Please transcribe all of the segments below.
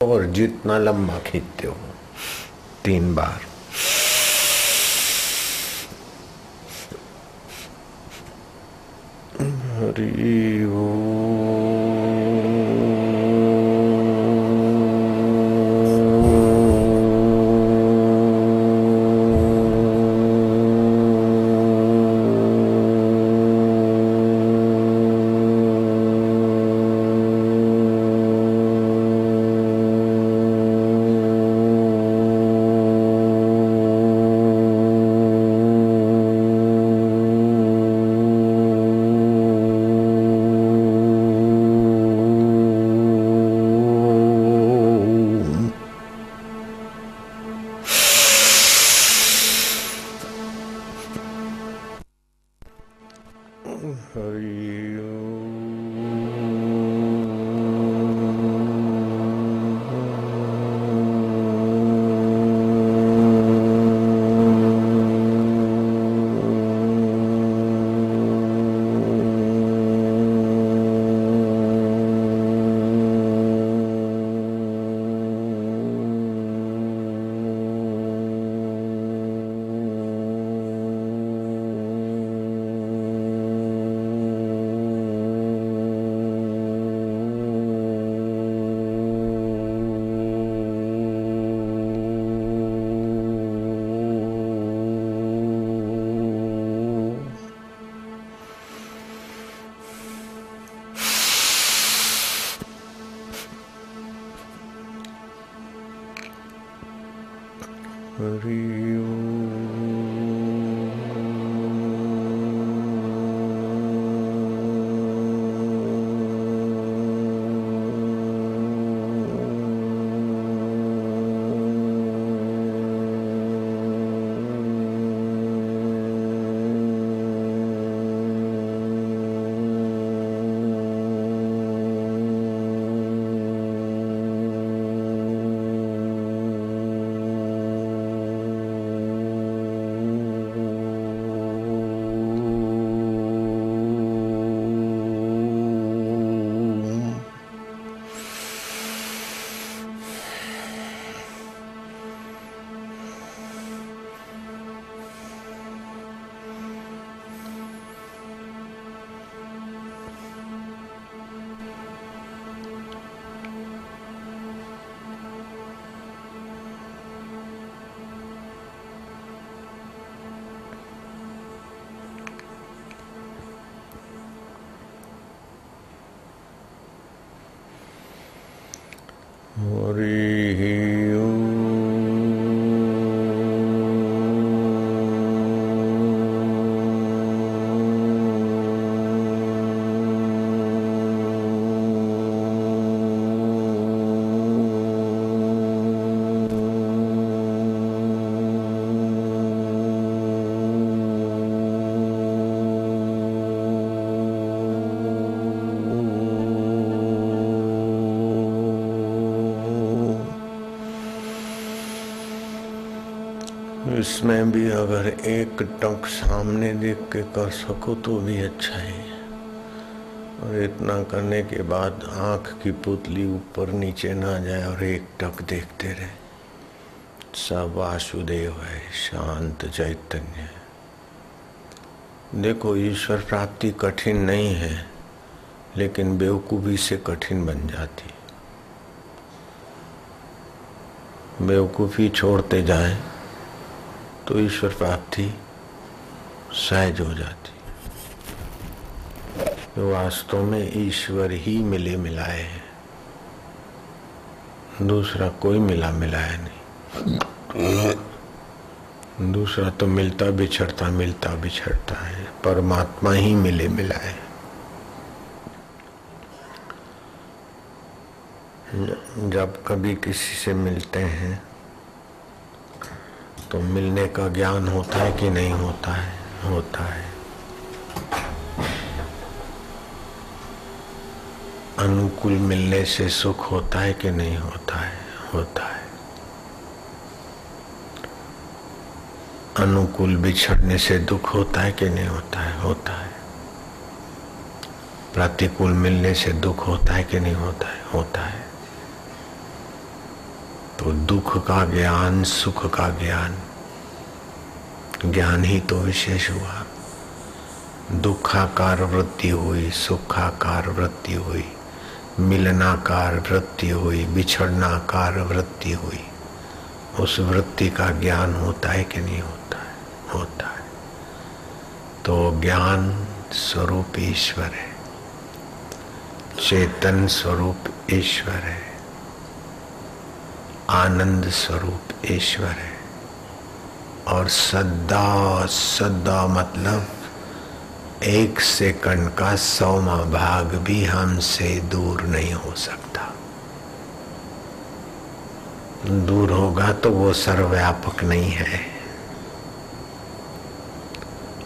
और जितना लंबा खींचते हो तीन बार। हरि हरे इसमें भी अगर एक टक सामने देख के कर सको तो भी अच्छा है। और इतना करने के बाद आँख की पुतली ऊपर नीचे ना जाए और एक टक देखते रहे। सब वासुदेव है, शांत चैतन्य है। देखो, ईश्वर प्राप्ति कठिन नहीं है, लेकिन बेवकूफ़ी से कठिन बन जाती। बेवकूफ़ी छोड़ते जाएँ। तो ईश्वर प्राप्ति सहज हो जाती। तो वास्तव में ईश्वर ही मिले मिलाए हैं, दूसरा कोई मिला मिलाया नहीं। दूसरा तो मिलता बिछड़ता मिलता बिछड़ता है, परमात्मा ही मिले मिलाए जब कभी किसी से मिलते हैं तो मिलने का ज्ञान होता है कि नहीं होता है? होता है। अनुकूल मिलने से सुख होता है कि नहीं होता है? होता है। अनुकूल बिछड़ने से दुख होता है कि नहीं होता है? होता है। प्रतिकूल मिलने से दुख होता है कि नहीं होता है? होता है। तो दुख का ज्ञान, सुख का ज्ञान। ज्ञान ही तो विशेष हुआ। दुखाकार वृत्ति हुई, सुखाकार वृत्ति हुई, मिलनाकार वृत्ति हुई, बिछड़नाकार वृत्ति हुई। उस वृत्ति का ज्ञान होता है कि नहीं होता है? होता है। तो ज्ञान स्वरूप ईश्वर है। चेतन स्वरूप ईश्वर है। आनंद स्वरूप ईश्वर है। और सदा सदा मतलब एक सेकंड का सौमा भाग भी हमसे दूर नहीं हो सकता। दूर होगा तो वो सर्वव्यापक नहीं है।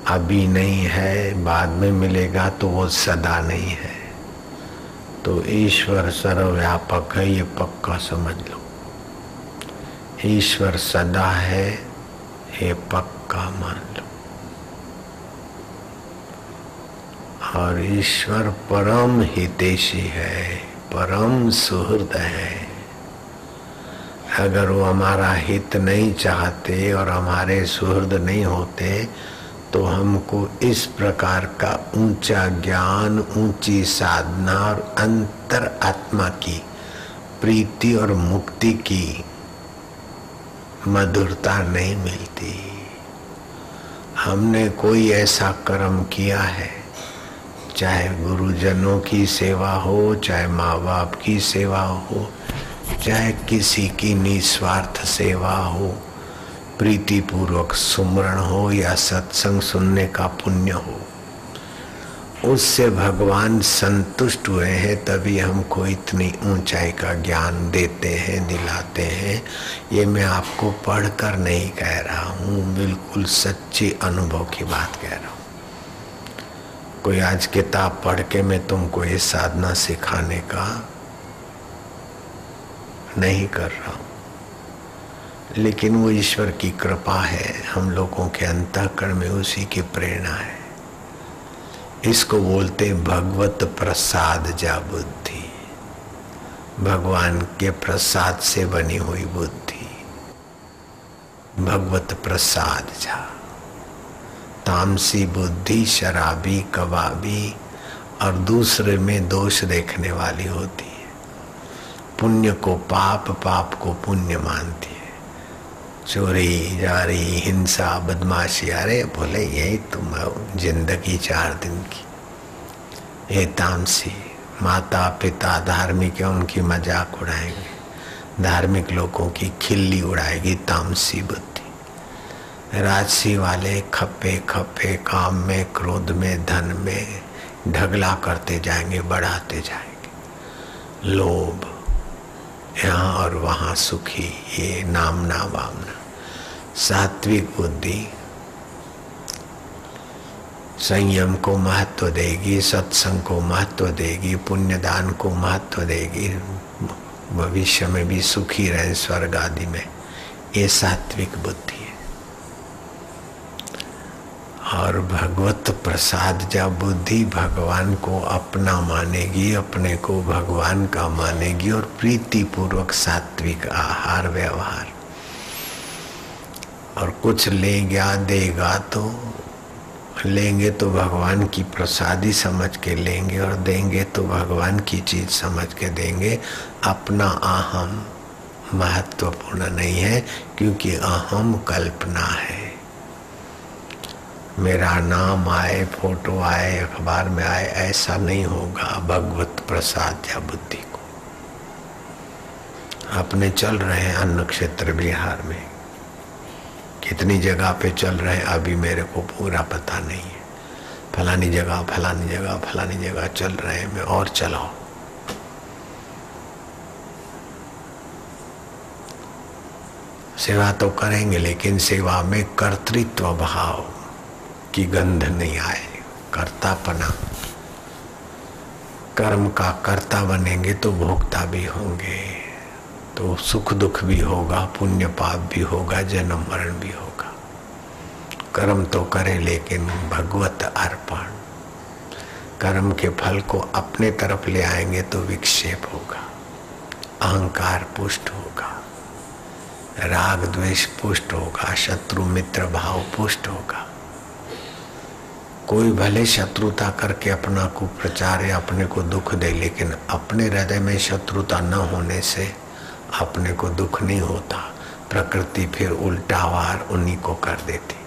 अभी नहीं है, बाद में मिलेगा तो वो सदा नहीं है। तो ईश्वर सर्वव्यापक है, ये पक्का समझ लो। ईश्वर सदा है ये पक्का मान लो। और ईश्वर परम हितेशी है, परम सुहृद है। अगर वो हमारा हित नहीं चाहते और हमारे सुहृद नहीं होते तो हमको इस प्रकार का ऊँचा ज्ञान, ऊँची साधना और अंतर आत्मा की, प्रीति और मुक्ति की मधुरता नहीं मिलती। हमने कोई ऐसा कर्म किया है, चाहे गुरुजनों की सेवा हो, चाहे माँ बाप की सेवा हो, चाहे किसी की निस्वार्थ सेवा हो, प्रीतिपूर्वक सुमरण हो या सत्संग सुनने का पुण्य हो। उससे भगवान संतुष्ट हुए हैं, तभी हमको इतनी ऊंचाई का ज्ञान देते हैं, दिलाते हैं। ये मैं आपको पढ़कर नहीं कह रहा हूँ, बिल्कुल सच्ची अनुभव की बात कह रहा हूँ। कोई आज किताब पढ़ के मैं तुमको ये साधना सिखाने का नहीं कर रहा हूँ। लेकिन वो ईश्वर की कृपा है, हम लोगों के अंतःकरण में उसी की प्रेरणा है। इसको बोलते भगवत प्रसाद जा बुद्धि। भगवान के प्रसाद से बनी हुई बुद्धि। भगवत प्रसाद जा। तामसी बुद्धि, शराबी, कबाबी और दूसरे में दोष देखने वाली होती है। पुण्य को पाप पाप को पुण्य मानती है। चोरी, जारी, हिंसा, बदमाशी, अरे बोले यही तुम ज़िंदगी चार दिन की। ये तामसी माता, पिता, धार्मिक है उनकी मज़ाक उड़ाएँगे। धार्मिक लोगों की खिल्ली उड़ाएगी तामसी बुद्धि राजसी वाले खप्पे खप्पे, काम में, क्रोध में, धन में ढगला करते जाएँगे, बढ़ाते जाएँगे। लोभ यहाँ और वहाँ सुखी, ये नामना वामना। सात्विक बुद्धि। संयम को महत्व देगी, सत्संग को महत्व देगी, पुण्यदान को महत्व देगी। भविष्य में भी सुखी रहे स्वर्ग आदि में। ये सात्विक बुद्धि है। और भगवत प्रसाद जब बुद्धि भगवान को अपना मानेगी, अपने को भगवान का मानेगी और प्रीति पूर्वक सात्विक आहार व्यवहार और कुछ लेगा देगा तो लेंगे तो भगवान की प्रसादी समझ के लेंगे और देंगे तो भगवान की चीज़ समझ के देंगे। अपना अहम महत्वपूर्ण नहीं है, क्योंकि अहम कल्पना है। मेरा नाम आए, फ़ोटो आए, अखबार में आए, ऐसा नहीं होगा भगवत प्रसाद या बुद्धि को। अपने चल रहे हैं अन्न क्षेत्र बिहार में। कितनी जगह पे चल रहे अभी मेरे को पूरा पता नहीं है। फलानी जगह फलानी जगह फलानी जगह चल रहे हैं, मैं और चलाओ सेवा तो करेंगे, लेकिन सेवा में कर्तृत्व भाव की गंध नहीं आए। कर्तापना। कर्म का कर्ता बनेंगे तो भोक्ता भी होंगे। तो सुख दुख भी होगा पुण्य पाप भी होगा, जन्म मरण भी होगा। कर्म तो करें लेकिन भगवत अर्पण। कर्म के फल को अपने तरफ़ ले आएँगे तो विक्षेप होगा, अहंकार पुष्ट होगा, राग द्वेष पुष्ट होगा, शत्रु मित्र भाव पुष्ट होगा। कोई भले शत्रुता करके अपना को या अपने को दुख दे, लेकिन अपने हृदय में शत्रुता न होने से अपने को दुख नहीं होता। प्रकृति फिर उल्टा वार उन्हीं को कर देती।